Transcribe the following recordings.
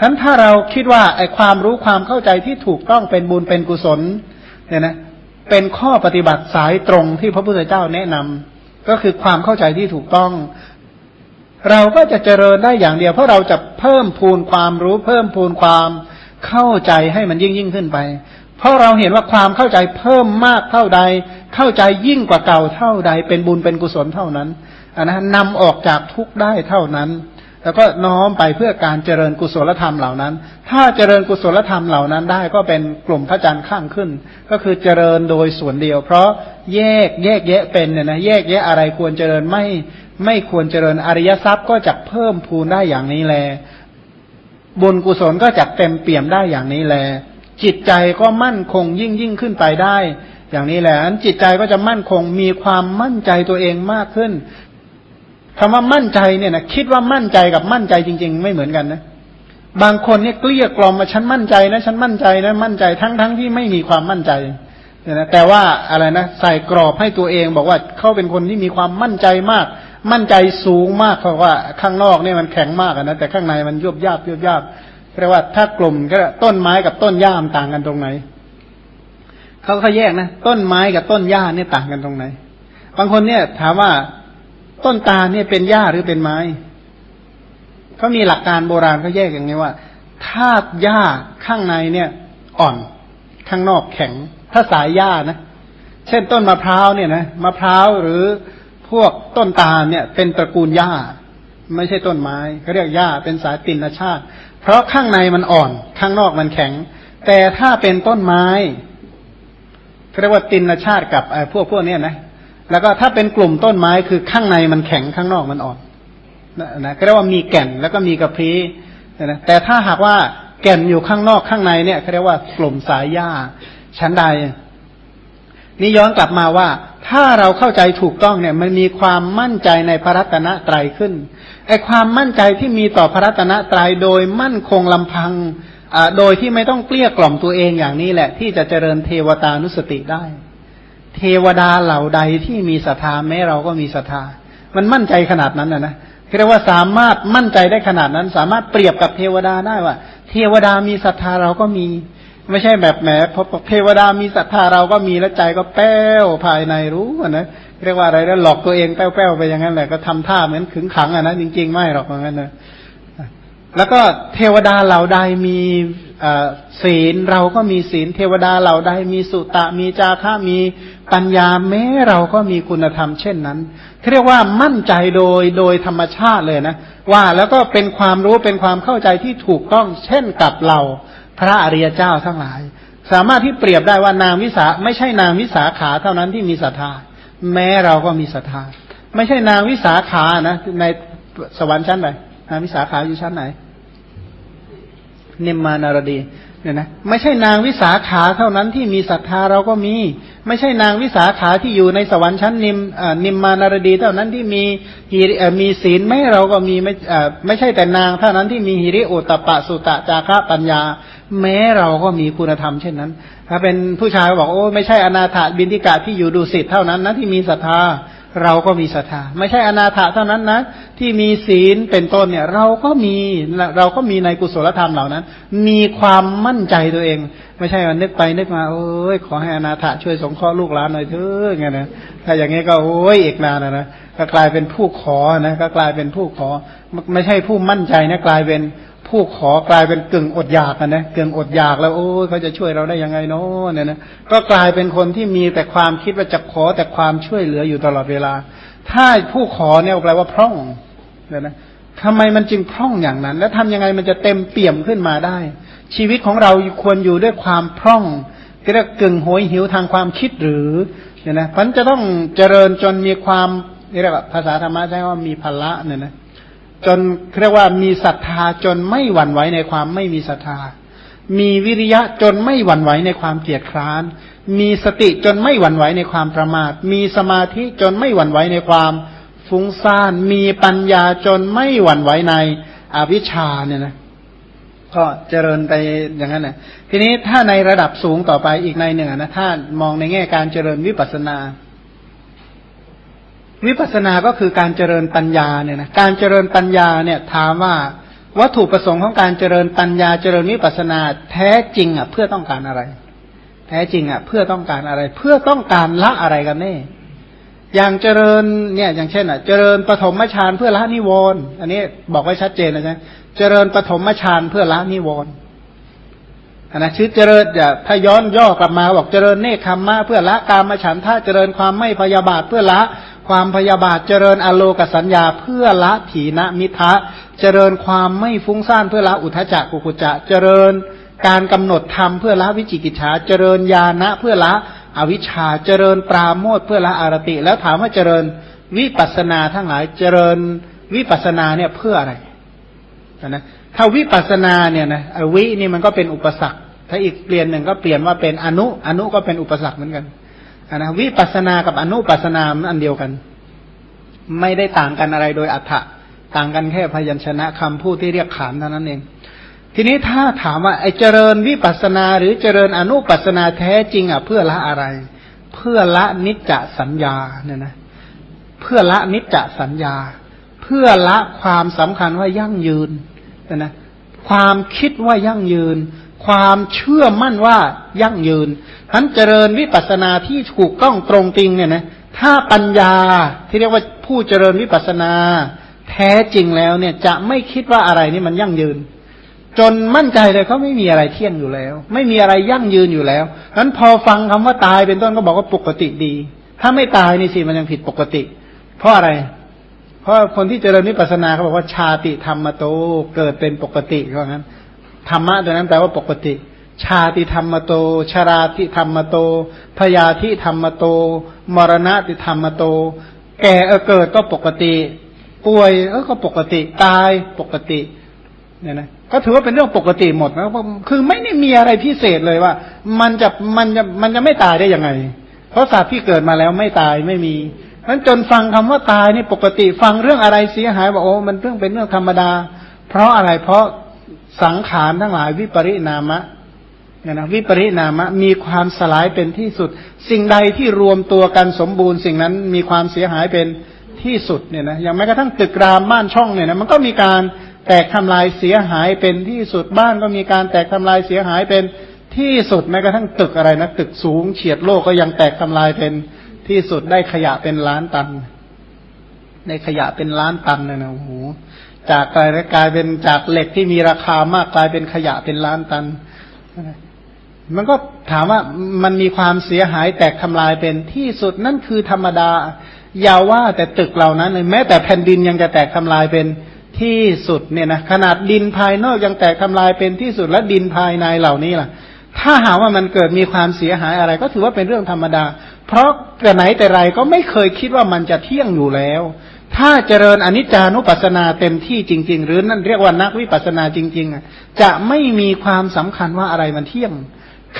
ทั้นถ้าเราคิดว่าไอ้ความรู้ความเข้าใจที่ถูกต้องเป็นบุญเป็นกุศลเนี่ยนะเป็นข้อปฏิบัติสายตรงที่พระพุทธเจ้าแนะนำก็คือความเข้าใจที่ถูกต้อง เราก็จะเจริญได้อย่างเดียว เพราะเราจะเพิ่มพูนความรู้ เพิ่มพูนความเข้าใจให้มันยิ่งยิ่งขึ้นไป เพราะเราเห็นว่าความเข้าใจเพิ่มมากเท่าใด เข้าใจยิ่งกว่าเก่าเท่าใด เป็นบุญเป็นกุศลเท่านั้นอันนั้นนำออกจากทุกข์ได้เท่านั้น แล้วก็น้อมไปเพื่อการเจริญกุศลธรรมเหล่านั้น ถ้าเจริญกุศลธรรมเหล่านั้นได้ก็เป็นกลุ่มพระจันทร์ข้างขึ้น ก็คือเจริญโดยส่วนเดียว เพราะแยกแยกแยะเป็นเนี่ยนะแยกแยะอะไรควรเจริญไม่ไม่ควรเจริญอริยทรัพย์ก็จะเพิ่มพูนได้อย่างนี้แล บุญกุศลก็จะเต็มเปี่ยมได้อย่างนี้แล จิตใจก็มั่นคงยิ่งยิ่งขึ้นไปได้อย่างนี้แหละจิตใจก็จะมั่นคงมีความมั่นใจตัวเองมากขึ้น คำว่ามั่นใจเนี่ยนะคิดว่ามั่นใจกับมั่นใจจริง ๆ ไม่เหมือนกันนะบางคนเนี่ยเกลี้ยกล่อมมาฉันมั่นใจนะฉันมั่นใจนะมั่นใจทั้งๆทที่ไม่มีความมั่นใจนะแต่ว่าอะไรนะใส่กรอบให้ตัวเอง บอกว่าเขาเป็นคนที่มีความมั่นใจมาก มั่นใจสูงมากเพราะว่าข้างนอกเนี่ยมันแข็งมากนะแต่ข้างในมันยุบยาบยุบยาบเรียกว่าถ้ากลุ่มก็ต้นไม้กับต้นหญ้ามต่างกันตรงไหนเขาเขาแยกนะต้นไม้กับต้นหญ้าเนี่ยต่างกันตรงไหน บางคนเนี่ยถามว่า ต้นตาลเนี่ยเป็นหญ้าหรือเป็นไม้เขามีหลักการโบราณเขาแยกอย่างนี้ว่า ถ้าหญ้าข้างในเนี่ย อ่อน ข้างนอกแข็ง ถ้าสายหญ้านะ เช่นต้นมะพร้าวเนี่ยนะมะพร้าวหรือพวกต้นตาลเนี่ย เป็นตระกูลหญ้า ไม่ใช่ต้นไม้เขาเรียกหญ้าเป็นสายตินชาติ เพราะข้างในมันอ่อน ข้างนอกมันแข็ง แต่ถ้าเป็นต้นไม้เขาเรียกว่าตินชาติกับพวกพวกนี้นะ แล้วก็ถ้าเป็นกลุ่มต้นไม้คือข้างในมันแข็งข้างนอกมันอ่อนนะก็เรียกว่ามีแก่นแล้วก็มีกระพี้นะแต่ถ้าหากว่าแก่นอยู่ข้างนอกข้างในเนี่ยเขาเรียกว่ากลุ่มสายหญ้าชั้นใด นี่ย้อนกลับมาว่า ถ้าเราเข้าใจถูกต้องเนี่ย มันมีความมั่นใจในพระรัตนตรัยขึ้นไอความมั่นใจที่มีต่อพระรัตนตรัยโดยมั่นคงลำพังโดยที่ไม่ต้องเกลี้ยกล่อมตัวเองอย่างนี้แหละ ที่จะเจริญเทวตานุสติได้ เทวดาเหล่าใดที่มีศรัทธาแม้เราก็มีศรัทธา มันมั่นใจขนาดนั้นนะนะเรียกว่าสามารถมั่นใจได้ขนาดนั้น สามารถเปรียบกับเทวดาได้ว่า เทวดามีศรัทธาเราก็มี ไม่ใช่แบบแหมพอเทวดามีศรัทธาเราก็มีแล้วใจก็แป้วภายในรู้นะเรียกว่าอะไรแล้วหลอกตัวเองแป้วๆไปอย่างนั้นแหละก็ทำท่าเหมือนขึงขังอะนะจริง ๆ ไม่หรอกอย่างนั้นนะแล้วก็เทวดาเหล่าใดมีศีลเราก็มีศีล เทวดาเหล่าใดมีสุตะมีจาระมี ปัญญาแม้เราก็มีคุณธรรมเช่นนั้นเรียกว่ามั่นใจโดยโดยธรรมชาติเลยนะ ว่าแล้วก็เป็นความรู้เป็นความเข้าใจที่ถูกต้องเช่นกับเราพระอริยเจ้าทั้งหลาย สามารถที่เปรียบได้ว่านางวิสาไม่ใช่นางวิสาขาเท่านั้นที่มีศรัทธาแม้เราก็มีศรัทธาไม่ใช่นางวิสาขานะในสวรรค์ชั้นไหนนางวิสาขาอยู่ชั้นไหนนิมมานารดี เนี่ยนะไม่ใช่นางวิสาขาเท่านั้นที่มีศรัทธาเราก็มี ไม่ใช่นางวิสาขาที่อยู่ในสวรรค์ชั้นนิมนิมมานารดี เท่านั้นที่มีฮิมีศีลไม่เราก็มีไม่ไม่ใช่แต่นางเท่านั้นที่มีฮิริโอตปะสุตะจาระปัญญา แม้เราก็มีคุณธรรมเช่นนั้น ถ้าเป็นผู้ชายบอกโอ้ไม่ใช่อนาถาบินทิกาที่อยู่ดูสิทธ์เท่านั้นนะที่มีศรัทธา เราก็มีศรัทธา ไม่ใช่อนาถาเท่านั้นนะ ที่มีศีลเป็นต้นเนี่ย เราก็มีเราก็มีในกุศลธรรมเหล่านั้น มีความมั่นใจตัวเอง ไม่ใช่ว่านึกไปนึกมาโอ้ยขอให้อนาถาช่วยสงเคราะห์ลูกหลานหน่อยเถอะไงนะถ้าอย่างนี้ก็โอ้ยเอกนานนะก็กลายเป็นผู้ขอนะก็กลายเป็นผู้ขอ ไม่ใช่ผู้มั่นใจนะกลายเป็น ผู้ขอกลายเป็นกึ่งอดอยากนะกึ่งอดอยากแล้วโอ้ยเขาจะช่วยเราได้ยังไงเนาะเนี่ยนะก็กลายเป็นคนที่มีแต่ความคิดว่าจะขอแต่ความช่วยเหลืออยู่ตลอดเวลา ถ้าผู้ขอเนี่ยแปลว่าพร่องเนี่ยนะทำไมมันจึงพร่องอย่างนั้น แล้วทำยังไงมันจะเต็มเปี่ยมขึ้นมาได้ ชีวิตของเราควรอยู่ด้วยความพร่องที่เรียกกึ่งโหยหิวทางความคิดหรือเนี่ยนะมันจะต้องเจริญจนมีความเรียกว่าภาษาธรรมะใช้ว่ามีพละเนี่ยนะ จนเรียกว่ามีศรัทธาจนไม่หวั่นไหวในความไม่มีศรัทธา มีวิริยะจนไม่หวั่นไหวในความเกียจคร้าน มีสติจนไม่หวั่นไหวในความประมาท มีสมาธิจนไม่หวั่นไหวในความฟุ้งซ่าน มีปัญญาจนไม่หวั่นไหวในอวิชชาเนี่ยนะ ก็เจริญไปอย่างนั้นนะทีนี้ถ้าในระดับสูงต่อไปอีกในหนึ่งนะถ้ามองในแง่การเจริญวิปัสสนา วิปัสสนาก็คือการเจริญปัญญาเนี่ยนะการเจริญปัญญาเนี่ยถามว่าวัตถุประสงค์ของการเจริญปัญญาเจริญวิปัสสนาแท้จริงอะเพื่อต้องการอะไร แท้จริงอะเพื่อต้องการอะไร เพื่อต้องการละอะไรกันแน่อย่างเจริญเนี่ยอย่างเช่นอะเจริญปฐมฌานเพื่อละนิวรณ์อันนี้บอกไว้ชัดเจนนะใช่เจริญปฐมฌานเพื่อละนิวรณ์นะชื่อเจริญอย่าถ้าย้อนย่อกลับมาบอกเจริญเนคขมมะเพื่อละกามฉันท่าเจริญความไม่พยาบาทเพื่อละ ความพยาบาทเจริญอโลกสัญญาเพื่อละถีนมิทะเจริญความไม่ฟุ้งซ่านเพื่อละอุทจักกุกุจะเจริญการกำหนดธรรมเพื่อละวิจิกิจฉาเจริญญาณะเพื่อละอวิชชาเจริญปราโมทเพื่อละอารติ แล้วถามว่าเจริญวิปัสนาทั้งหลายเจริญวิปัสนาเนี่ยเพื่ออะไรนะถ้าวิปัสนาเนี่ยนะวินี่มันก็เป็นอุปสรรค ถ้าอีกเปลี่ยนหนึ่งก็เปลี่ยนว่าเป็นอนุอนุก็เป็นอุปสรรคเหมือนกัน นะวิปัสนากับอนุปัสนาอันเดียวกัน ไม่ได้ต่างกันอะไรโดยอัฏฐะต่างกันแค่พยัญชนะคำพูดที่เรียกขานเท่านั้นเอง ทีนี้ถ้าถามว่าไอเจริญวิปัสนา หรือเจริญอนุปัสนาแท้จริงอะเพื่อละอะไร เพื่อละนิจจสัญญาเนี่ยนะเพื่อละนิจจสัญญา เพื่อละความสำคัญว่ายั่งยืนนะความคิดว่ายั่งยืน ความเชื่อมั่นว่ายั่งยืนทั้นเจริญวิปัสนาที่ถูกต้องตรงจริงเนี่ยนะ ถ้าปัญญาที่เรียกว่าผู้เจริญวิปัสนา แท้จริงแล้วเนี่ยจะไม่คิดว่าอะไรนี่มันยั่งยืน จนมั่นใจเลยเขาไม่มีอะไรเที่ยงอยู่แล้ว ไม่มีอะไรยั่งยืนอยู่แล้วนั้นพอฟังคำว่าตายเป็นต้นก็บอกว่าปกติดี ถ้าไม่ตายนี่สิมันยังผิดปกติ เพราะอะไร เพราะคนที่เจริญวิปัสสนาเขาบอกว่าชาติธรรมโตเกิดเป็นปกติเพราะงั้น ธรรมะตัวนั้นแปลว่าปกติ ชาติธรรมโตชาราติธรรมโต พยาธิธรรมโต มรณะติธรรมโต แก่เอเกิดก็ปกติ ป่วยเออก็ปกติ ตายปกติเนี่ยนะก็ถือว่าเป็นเรื่องปกติหมดนะคือไม่ได้มีอะไรพิเศษเลยว่า มันจะมันจะมันจะไม่ตายได้ยังไง เพราะสัตว์ที่เกิดมาแล้วไม่ตายไม่มีนั้นจนฟังคำว่าตายนี่ปกติ ฟังเรื่องอะไรเสียหายบอกโอ้มันเรื่องเป็นเรื่องธรรมดา เพราะอะไรเพราะ สังขารทั้งหลายวิปริณามะเนี่ยนะวิปริณามะมีความสลายเป็นที่สุด สิ่งใดที่รวมตัวกันสมบูรณ์สิ่งนั้นมีความเสียหายเป็นที่สุดเนี่ยนะอย่างแม้กระทั่งตึกรามบ้านช่องเนี่ยนะมันก็มีการแตกทำลายเสียหายเป็นที่สุดบ้านก็มีการแตกทำลายเสียหายเป็นที่สุดแม้กระทั่งตึกอะไรนะตึกสูงเฉียดโลกก็ยังแตกทำลายเป็นที่สุดได้ขยะเป็นล้านตันได้ขยะเป็นล้านตันเลยนะโอ้โห จากกลายกลายเป็นจากเหล็กที่มีราคามากกลายเป็นขยะเป็นล้านตัน มันก็ถามว่ามันมีความเสียหายแตกทำลายเป็นที่สุดนั่นคือธรรมดา อย่าว่าแต่ตึกเหล่านั้นเลยแม้แต่แผ่นดินยังจะแตกทำลายเป็นที่สุดเนี่ยนะขนาดดินภายนอกยังแตกทำลายเป็นที่สุดและดินภายในเหล่านี้ล่ะ ถ้าหาว่ามันเกิดมีความเสียหายอะไร ก็ถือว่าเป็นเรื่องธรรมดา เพราะแต่ไหนแต่ไรก็ไม่เคยคิดว่ามันจะเที่ยงอยู่แล้ว ถ้าเจริญอนิจจานุปัสสนาเต็มที่จริง ๆ หรือนั่นเรียกว่านักวิปัสสนาจริงๆจะไม่มีความสำคัญว่าอะไรมันเที่ยง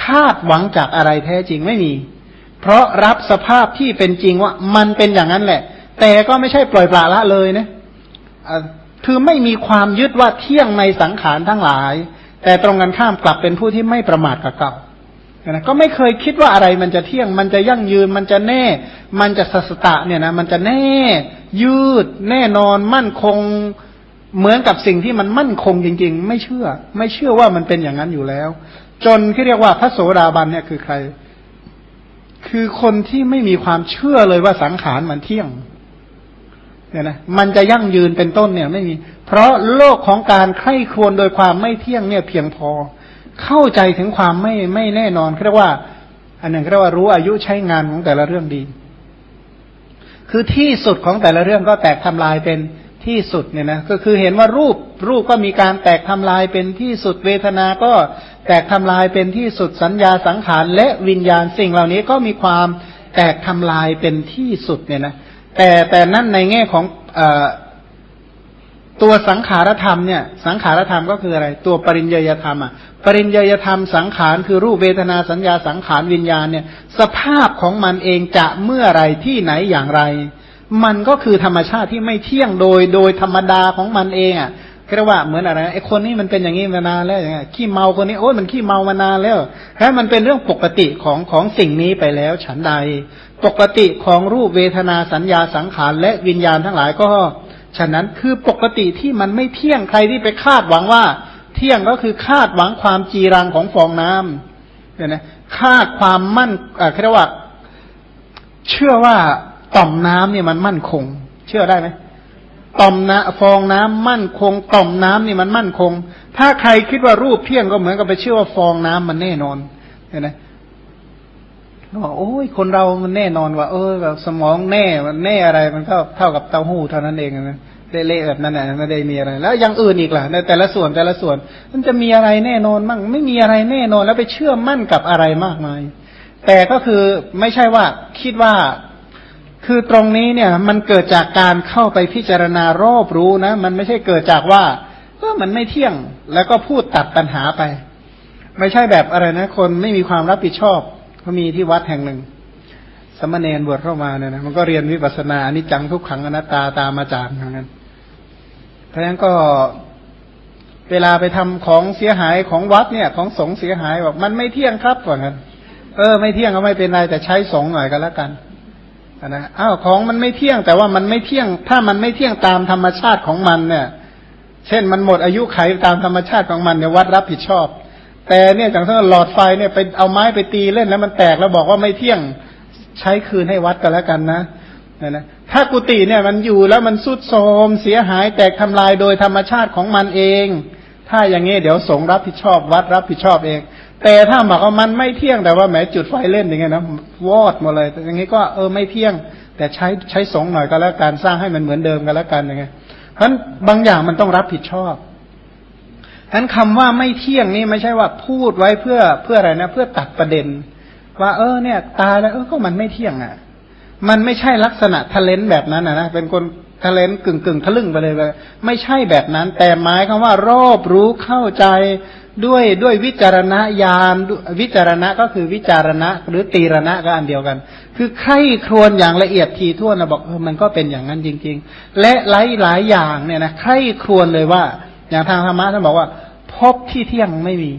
คาดหวังจากอะไรแท้จริงไม่มี เพราะรับสภาพที่เป็นจริงว่ามันเป็นอย่างนั้นแหละ แต่ก็ไม่ใช่ปล่อยปละละเลยนะคือไม่มีความยึดว่าเที่ยงในสังขารทั้งหลาย แต่ตรงกันข้ามกลับเป็นผู้ที่ไม่ประมาทกับเก่า นะก็ไม่เคยคิดว่าอะไรมันจะเที่ยง มันจะยั่งยืน มันจะแน่ มันจะสัสตะเนี่ยนะ มันจะแน่ ยืด แน่นอน มั่นคง เหมือนกับสิ่งที่มันมั่นคงจริง ๆ ไม่เชื่อ ไม่เชื่อว่ามันเป็นอย่างนั้นอยู่แล้ว จนที่เรียกว่าพระโสดาบันเนี่ยคือใคร คือคนที่ไม่มีความเชื่อเลยว่าสังขารมันเที่ยง เนี่ยนะ มันจะยั่งยืนเป็นต้นเนี่ย ไม่มี เพราะโลกของการใคร่ครวญโดยความไม่เที่ยงเนี่ยเพียงพอเเข้าใจถึงความไม่ไม่แน่นอนเรียกว่า อันหนึ่งเรียกว่ารู้อายุใช้งานของแต่ละเรื่องดี คือที่สุดของแต่ละเรื่องก็แตกทำลายเป็นที่สุดเนี่ยนะก็คือเห็นว่ารูปรูปก็มีการแตกทำลายเป็นที่สุดเวทนา ก็แตกทำลายเป็นที่สุดสัญญาสังขารและวิญญาณสิ่งเหล่านี้ก็มีความแตกทำลายเป็นที่สุดเนี่ยนะแต่แต่นั่นในแง่ของอตัวสังขารธรรมเนี่ย สังขารธรรมก็คืออะไร ตัวปริญญาธรรมอะ ปริญญาธรรมสังขารคือรูปเวทนาสัญญาสังขารวิญญาณเนี่ย สภาพของมันเองจะเมื่อไรที่ไหนอย่างไร มันก็คือธรรมชาติที่ไม่เที่ยงโดยโดยธรรมดาของมันเองอะเรียกว่าเหมือนอะไรไอ้คนนี้มันเป็นอย่างนี้มานานแล้วอย่างเงี้ยขี้เมาคนนี้โอ้ยมันขี้เมามานานแล้วแค่มันเป็นเรื่องปกติของของสิ่งนี้ไปแล้วฉันใด ปกติของรูปเวทนาสัญญาสังขารและวิญญาณทั้งหลายก็ ฉะนั้นคือปกติที่มันไม่เที่ยงใครที่ไปคาดหวังว่า เที่ยงก็คือคาดหวังความจีรังของฟองน้ำเนี่ยนะคาดความมั่นอ่าเรียกว่า เชื่อว่าต่อมน้ำเนี่ยมันมั่นคง เชื่อได้ไหมต่อมน้ำฟองน้ำมั่นคง ต่อมน้ำนี่มันมั่นคง ถ้าใครคิดว่ารูปเที่ยงก็เหมือนกับไปเชื่อว่าฟองน้ำมันแน่นอนเห็นไหมบอกโอ้ยคนเรามันแน่นอนว่า เออแบบสมองแน่มันแน่อะไร มันก็เท่ากับเต้าหู้เท่านั้นเองนะ เละๆแบบนั้นนะไม่ได้มีอะไร แล้วอย่างอื่นอีกล่ะในแต่ละส่วนแต่ละส่วน มันจะมีอะไรแน่นอนมั่งไม่มีอะไรแน่นอนแล้วไปเชื่อมั่นกับอะไรมากมาย แต่ก็คือไม่ใช่ว่าคิดว่าคือตรงนี้เนี่ย มันเกิดจากการเข้าไปพิจารณารอบรู้นะ มันไม่ใช่เกิดจากว่าก็มันไม่เที่ยงแล้วก็พูดตัดปัญหาไป ไม่ใช่แบบอะไรนะ คนไม่มีความรับผิดชอบเขามีที่วัดแห่งหนึ่ง สมณเณรบวชเข้ามาเนี่ยนะมันก็เรียนวิปัสสนาอนิจจังทุกขังอนัตตาตามอาจารย์ทั้งนั้น เพราะฉะนั้นก็เวลาไปทำของเสียหายของวัดเนี่ย ของสงเสียหายบอกมันไม่เที่ยงครับว่างั้นเออไม่เที่ยงก็ไม่เป็นไรแต่ใช้สงหน่อยก็แล้วกันนะอ้าวของมันไม่เที่ยงแต่ว่ามันไม่เที่ยง ถ้ามันไม่เที่ยงตามธรรมชาติของมันเนี่ย เช่นมันหมดอายุไขตามธรรมชาติของมันเนี่ยวัดรับผิดชอบ แต่เนี่ยอย่างเช่นหลอดไฟเนี่ยไปเอาไม้ไปตีเล่นแล้วมันแตกแล้วบอกว่าไม่เที่ยงใช้คืนให้วัดกันแล้วกันนะ นะนะถ้ากุฏิเนี่ยมันอยู่แล้วมันสุดโทมเสียหายแตกทำลายโดยธรรมชาติของมันเอง ถ้าอย่างงี้เดี๋ยวสงรับผิดชอบวัดรับผิดชอบเอง แต่ถ้าบอกว่ามันไม่เที่ยงแต่ว่าแหมจุดไฟเล่นอย่างเงี้ยนะวอดหมดเลยอย่างงี้ก็เออไม่เที่ยง แต่ใช้ใช้สงหน่อยก็แล้วการสร้างให้มันเหมือนเดิมกันแล้วกันอย่างเงี้ยเพราะบางอย่างมันต้องรับผิดชอบฉะนั้นคำว่าไม่เที่ยงนี่ไม่ใช่ว่าพูดไว้เพื่อเพื่ออะไรนะ เพื่อตัดประเด็น ว่า เออเนี่ย ตายแล้วเออก็มันไม่เที่ยงอะ มันไม่ใช่ลักษณะทะเลนแบบนั้นนะนะเป็นคนทะเลนกึ่งกึ่งทะลึ่งไปเลยเลยไม่ใช่แบบนั้น แต่หมายคำว่ารอบรู้เข้าใจด้วยด้วยวิจารณญาณวิจารณะก็คือวิจารณะหรือตีรณะก็อันเดียวกัน คือใครครวนอย่างละเอียดทีท่วนนะบอกเออมันก็เป็นอย่างนั้นจริง ๆ และหลายหลายอย่างเนี่ยนะใครครวนเลยว่า อย่างทางธรรมะท่านบอกว่า พบที่เที่ยงไม่มี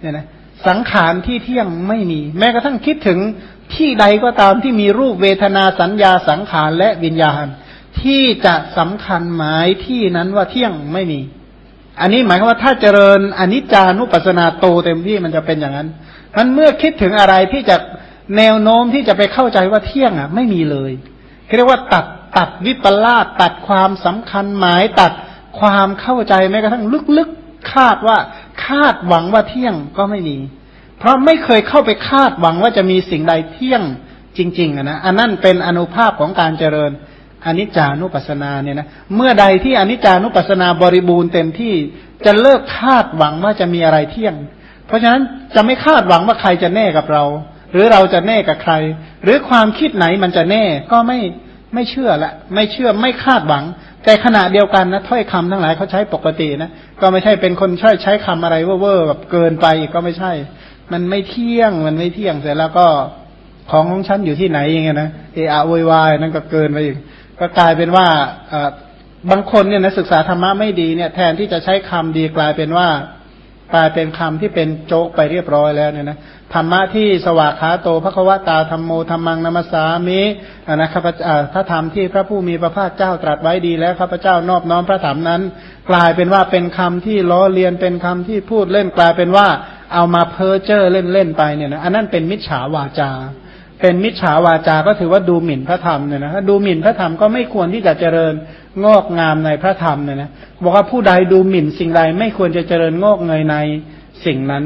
เนี่ยนะสังขารที่เที่ยงไม่มี แม้กระทั่งคิดถึง ที่ใดก็ตามที่มีรูปเวทนาสัญญาสังขารและวิญญาณ ที่จะสำคัญหมายที่นั้นว่าเที่ยงไม่มี อันนี้หมายความว่าถ้าเจริญอนิจจานุปัสสนาโตเต็มที่มันจะเป็นอย่างนั้นมันเมื่อคิดถึงอะไรที่จะแนวโน้มที่จะไปเข้าใจว่าเที่ยงอะ ไม่มีเลยเรียกว่าตัดตัดวิปลาสตัดความสำคัญหมายตัดความเข้าใจแม้กระทั่งลึกๆคาดว่าคาดหวังว่าเที่ยงก็ไม่มี เพราะไม่เคยเข้าไปคาดหวังว่าจะมีสิ่งใดเที่ยงจริงๆนะอันนั้นเป็นอนุภาพของการเจริญอนิจจานุปัสสนาเนี่ยนะเมื่อใดที่อนิจจานุปัสสนาบริบูรณ์เต็มที่จะเลิกคาดหวังว่าจะมีอะไรเที่ยง เพราะฉะนั้นจะไม่คาดหวังว่าใครจะแน่กับเรา หรือเราจะแน่กับใคร หรือความคิดไหนมันจะแน่ก็ไม่ไม่เชื่อละ ไม่เชื่อไม่คาดหวัง แต่ขณะเดียวกันนะถ้อยคำทั้งหลายเขาใช้ปกตินะก็ไม่ใช่เป็นคนใช้ใช้คำอะไรเว่อร์แบบเกินไปก็ไม่ใช่ มันไม่เที่ยง มันไม่เที่ยงเสร็จแล้วก็ของของฉันอยู่ที่ไหนอย่างเงี้ยนะเออะโวยวายนั่นก็เกินไปอีกก็กลายเป็นว่าบางคนเนี่ยนะศึกษาธรรมะไม่ดีเนี่ย แทนที่จะใช้คำดีกลายเป็นว่ากลายเป็นคำที่เป็นโจกไปเรียบร้อยแล้วเนี่ยนะธรรมะที่สวากขาโตพระควตาธรรมโมธรรมังนามสามินะครับพระธรรมที่พระผู้มีพระภาคเจ้าตรัสไว้ดีแล้วข้าพเจ้านอบน้อมพระธรรมนั้น กลายเป็นว่าเป็นคำที่ล้อเลียนเป็นคำที่พูดเล่นกลายเป็นว่า เอามาเพ้อเจ้อเล่นเล่นไปเนี่ยนะอันนั้นเป็นมิจฉาวาจา เป็นมิจฉาวาจาก็ถือว่าดูหมิ่นพระธรรมเนี่ยนะดูหมิ่นพระธรรมก็ไม่ควรที่จะเจริญงอกงามในพระธรรมเนี่ยนะบอกว่าผู้ใดดูหมิ่นสิ่งใดไม่ควรจะเจริญงอกเงยในสิ่งนั้น